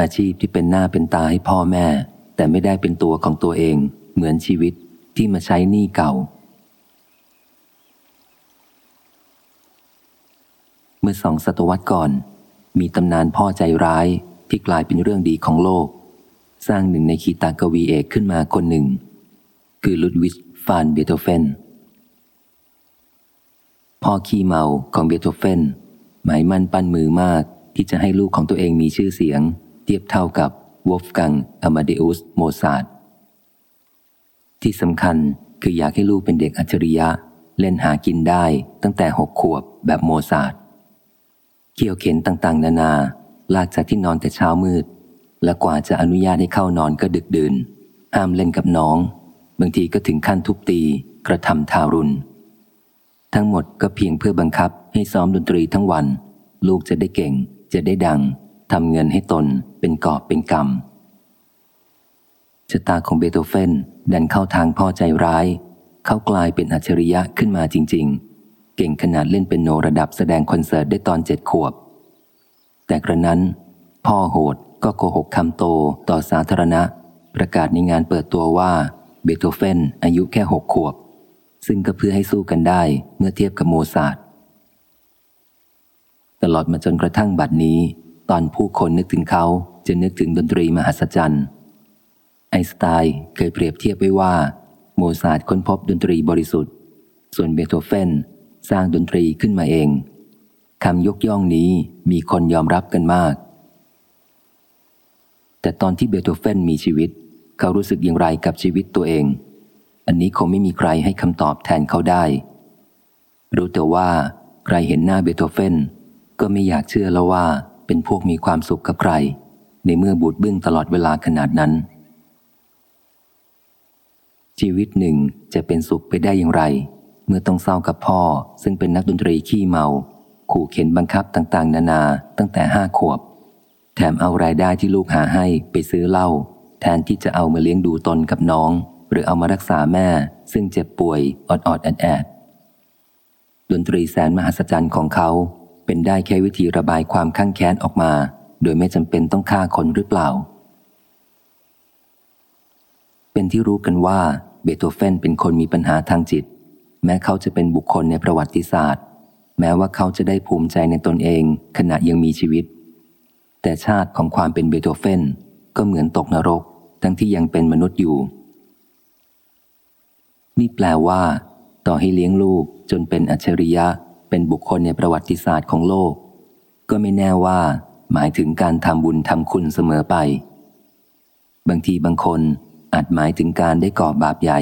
อาชีพที่เป็นหน้าเป็นตาให้พ่อแม่ แต่ไม่ได้เป็นตัวของตัวเอง เหมือนชีวิตที่มาใช้หนี้เก่า เมื่อสองศตวรรษก่อน มีตำนานพ่อใจร้ายที่กลายเป็นเรื่องดีของโลก สร้างหนึ่งในคีตากวีเอกขึ้นมาคนหนึ่ง คือลุดวิชฟานเบโธเฟนพ่อขี้เมาของเบโธเฟนหมายมั่นปั้นมือมากที่จะให้ลูกของตัวเองมีชื่อเสียง เทียบเท่ากับวูล์ฟกังอมาเดอุสโมซาร์ทที่สำคัญคืออยากให้ลูกเป็นเด็กอัจฉริยะ เล่นหากินได้ตั้งแต่หกขวบแบบโมซาร์ทเคี่ยวเข็ญต่างๆ นานา ลากจากที่นอนแต่เช้ามืด และกว่าจะอนุญาตให้เข้านอนก็ดึกดื่นห้ามเล่นกับน้อง บางทีก็ถึงขั้นทุบตีกระทำทารุณ ทั้งหมดก็เพียงเพื่อบังคับให้ซ้อมดนตรีทั้งวัน ลูกจะได้เก่งจะได้ดัง ทำเงินให้ตนเป็นกอบเป็นกรรมชะตาของเบโธเฟนดันเข้าทางพ่อใจร้าย เขากลายเป็นอัจฉริยะขึ้นมาจริง ๆ เก่งขนาดเล่นเป็นโนระดับแสดงคอนเสิร์ตได้ตอนเจ็ดขวบ แต่กระนั้น พ่อโหดก็โกหกคำโตต่อสาธารณะ ประกาศในงานเปิดตัวว่าเบโธเฟนอายุแค่หกขวบ ซึ่งก็เพื่อให้สู้กันได้เมื่อเทียบกับโมซาร์ทตลอดมาจนกระทั่งบัดนี้ ตอนผู้คนนึกถึงเขาจะนึกถึงดนตรีมหัศจรรย์ไอน์สไตน์เคยเปรียบเทียบไว้ว่า โมซาร์ทค้นพบดนตรีบริสุทธิ์ ส่วนเบโธเฟนสร้างดนตรีขึ้นมาเองคำยกย่องนี้มีคนยอมรับกันมาก แต่ตอนที่เบโธเฟนมีชีวิต เขารู้สึกอย่างไรกับชีวิตตัวเอง อันนี้คงไม่มีใครให้คำตอบแทนเขาได้ รู้แต่ว่า ใครเห็นหน้าเบโธเฟนก็ไม่อยากเชื่อแล้วว่า เป็นพวกมีความสุขกับใคร ในเมื่อบูดบึ้งตลอดเวลาขนาดนั้น ชีวิตหนึ่งจะเป็นสุขไปได้อย่างไร เมื่อต้องเศร้ากับพ่อ ซึ่งเป็นนักดนตรีขี้เมา ขู่เข็นบังคับต่างๆ นานาตั้งแต่ห้าขวบ แถมเอารายได้ที่ลูกหาให้ไปซื้อเหล้าแทนที่จะเอามาเลี้ยงดูตนกับน้อง หรือเอามารักษาแม่ ซึ่งเจ็บป่วยอดอดแอดแอดดนตรีแสนมหัศจรรย์ของเขา เป็นได้แค่วิธีระบายความข้างแค้นออกมา โดยไม่จำเป็นต้องฆ่าคนหรือเปล่า เป็นที่รู้กันว่าเบโธเฟนเป็นคนมีปัญหาทางจิต แม้เขาจะเป็นบุคคลในประวัติศาสตร์ แม้ว่าเขาจะได้ภูมิใจในตนเองขณะยังมีชีวิต แต่ชาติของความเป็นเบโธเฟนก็เหมือนตกนรก ทั้งที่ยังเป็นมนุษย์อยู่ นี่แปลว่า ต่อให้เลี้ยงลูกจนเป็นอัจฉริยะ เป็นบุคคลในประวัติศาสตร์ของโลก ก็ไม่แน่ว่า หมายถึงการทำบุญทำคุณเสมอไป บางทีบางคนอาจหมายถึงการได้ก่อบาปใหญ่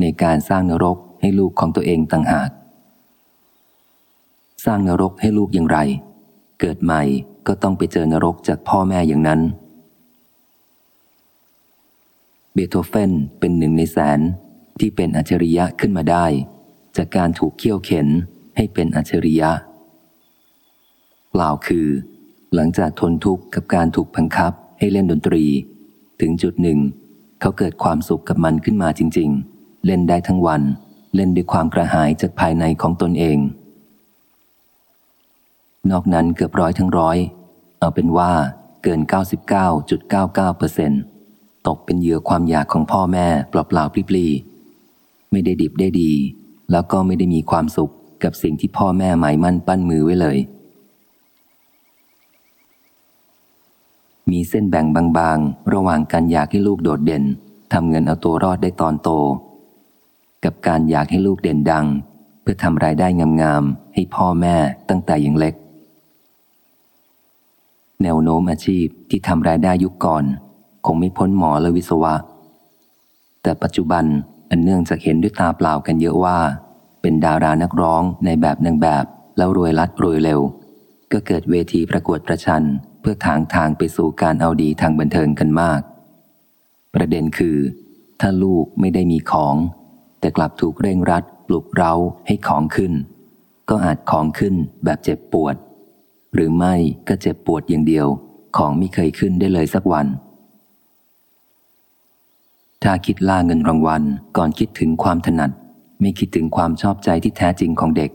ในการสร้างนรกให้ลูกของตัวเองต่างหาก สร้างนรกให้ลูกอย่างไร เกิดใหม่ก็ต้องไปเจอนรกจากพ่อแม่อย่างนั้น เบโธเฟนเป็นหนึ่งในแสนที่เป็นอัจฉริยะขึ้นมาได้ จากการถูกเคี่ยวเข็น ให้เป็นอัจฉริยะกล่าวคือ หลังจากทนทุกข์กับการถูกบังคับให้เล่นดนตรี ถึงจุดหนึ่ง เขาเกิดความสุขกับมันขึ้นมาจริง ๆ เล่นได้ทั้งวัน เล่นด้วยความกระหายจากภายในของตนเอง นอกนั้นเกือบร้อยทั้งร้อย เอาเป็นว่าเกิน 99.99%ตกเป็นเหยื่อความอยากของพ่อแม่เปล่าๆปลีๆไม่ได้ดิบได้ดี แล้วก็ไม่ได้มีความสุข กับสิ่งที่พ่อแม่หมายมั่นปั้นมือไว้เลย มีเส้นแบ่งบางๆ ระหว่างการอยากให้ลูกโดดเด่นทำเงินเอาตัวรอดได้ตอนโต กับการอยากให้ลูกเด่นดัง เพื่อทำรายได้งามๆให้พ่อแม่ตั้งแต่ยังเล็ก แนวโน้มอาชีพที่ทำรายได้ยุคก่อน คงไม่พ้นหมอและวิศวะ แต่ปัจจุบันอันเนื่องจากเห็นด้วยตาเปล่ากันเยอะว่า เป็นดารานักร้องในแบบหนางแบบ แล้วรวยลัดรวยเร็ว ก็เกิดเวทีประกวดประชัน เพื่อทางทางไปสู่การเอาดีทางบันเทิงกันมาก ประเด็นคือ ถ้าลูกไม่ได้มีของ แต่กลับถูกเร่งรัดปลุกเร้าให้ของขึ้น ก็อาจของขึ้นแบบเจ็บปวด หรือไม่ก็เจ็บปวดอย่างเดียว ของไม่เคยขึ้นได้เลยสักวันถ้าคิดล่าเงินรางวัลก่อนคิดถึงความถนัด ไม่คิดถึงความชอบใจที่แท้จริงของเด็ก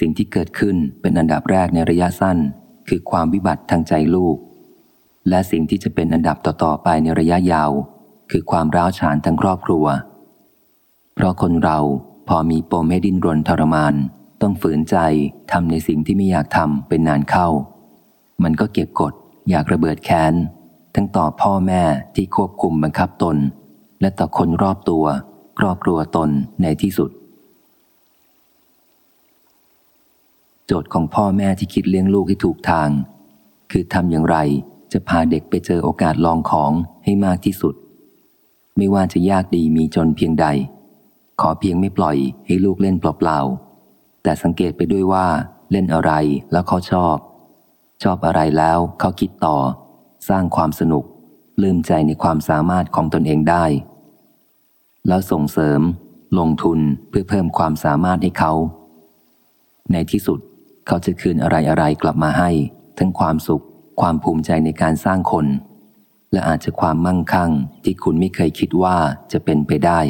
สิ่งที่เกิดขึ้นเป็นอันดับแรกในระยะสั้น คือความวิบัติทางใจลูก และสิ่งที่จะเป็นอันดับต่อๆไปในระยะยาว คือความร้าวฉานทั้งครอบครัว เพราะคนเราพอมีปมให้ดิ้นรนทรมาน ต้องฝืนใจทำในสิ่งที่ไม่อยากทำเป็นนานเข้า มันก็เก็บกดอยากระเบิดแค้นทั้งต่อพ่อแม่ที่ควบคุมบังคับตน และต่อคนรอบตัว ครอบครัวตนในที่สุด โจทย์ของพ่อแม่ที่คิดเลี้ยงลูกให้ถูกทาง คือทำอย่างไรจะพาเด็กไปเจอโอกาสลองของให้มากที่สุด ไม่ว่าจะยากดีมีจนเพียงใด ขอเพียงไม่ปล่อยให้ลูกเล่นเปล่าๆแต่สังเกตไปด้วยว่าเล่นอะไรแล้วเขาชอบ ชอบอะไรแล้วเขาคิดต่อ สร้างความสนุก ลืมใจในความสามารถของตนเองได้ แล้วส่งเสริม ลงทุนเพื่อเพิ่มความสามารถให้เขา ในที่สุดเขาจะคืนอะไรอะไรกลับมาให้ ทั้งความสุข ความภูมิใจในการสร้างคน และอาจจะความมั่งคั่งที่คุณไม่เคยคิดว่าจะเป็นไปได้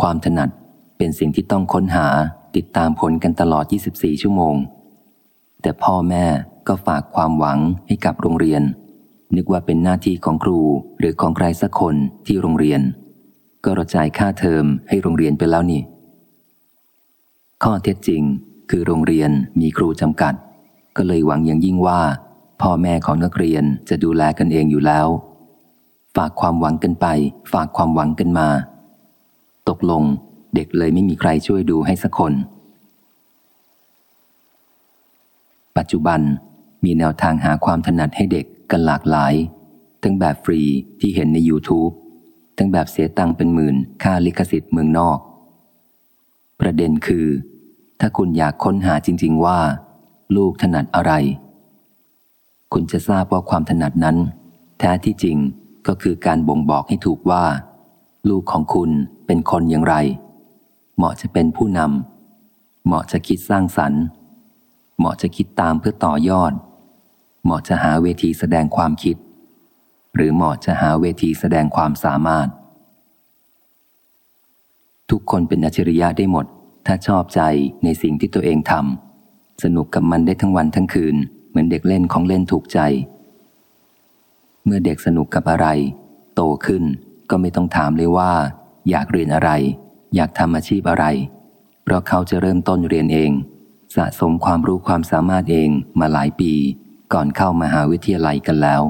ความถนัดเป็นสิ่งที่ต้องค้นหาติดตามผลกันตลอด 24 ชั่วโมง แต่พ่อแม่ก็ฝากความหวังให้กับโรงเรียน นึกว่าเป็นหน้าที่ของครูหรือของใครสักคนที่โรงเรียน ก็ระจายค่าเทอมให้โรงเรียนไปแล้วนี่ ข้อเท็จจริงคือโรงเรียนมีครูจำกัด ก็เลยหวังอย่างยิ่งว่า พ่อแม่ของนักเรียนจะดูแลกันเองอยู่แล้ว ฝากความหวังกันไป ฝากความหวังกันมา ตกลงเด็กเลยไม่มีใครช่วยดูให้สักคน ปัจจุบันมีแนวทางหาความถนัดให้เด็ก กันหลากหลาย ทั้งแบบฟรีที่เห็นใน YouTube ทั้งแบบเสียตังค์เป็นหมื่นค่าลิขสิทธิ์เมืองนอก ประเด็นคือ ถ้าคุณอยากค้นหาจริง ๆ ว่า ลูกถนัดอะไร คุณจะทราบว่าความถนัดนั้น แท้ที่จริงก็คือการบ่งบอกให้ถูกว่า ลูกของคุณเป็นคนอย่างไร เหมาะจะเป็นผู้นำเหมาะจะคิดสร้างสรรค์ เหมาะจะคิดตามเพื่อต่อยอด เหมาะจะหาเวทีแสดงความคิด หรือเหมาะจะหาเวทีแสดงความสามารถ ทุกคนเป็นอัจฉริยะได้หมด ถ้าชอบใจในสิ่งที่ตัวเองทำสนุกกับมันได้ทั้งวันทั้งคืน เหมือนเด็กเล่นของเล่นถูกใจ เมื่อเด็กสนุกกับอะไร โตขึ้นก็ไม่ต้องถามเลยว่า อยากเรียนอะไร อยากทำอาชีพอะไร เพราะเขาจะเริ่มต้นเรียนเอง สะสมความรู้ความสามารถเองมาหลายปี ก่อนเข้ามาหาวิทยาลัยกันแล้ว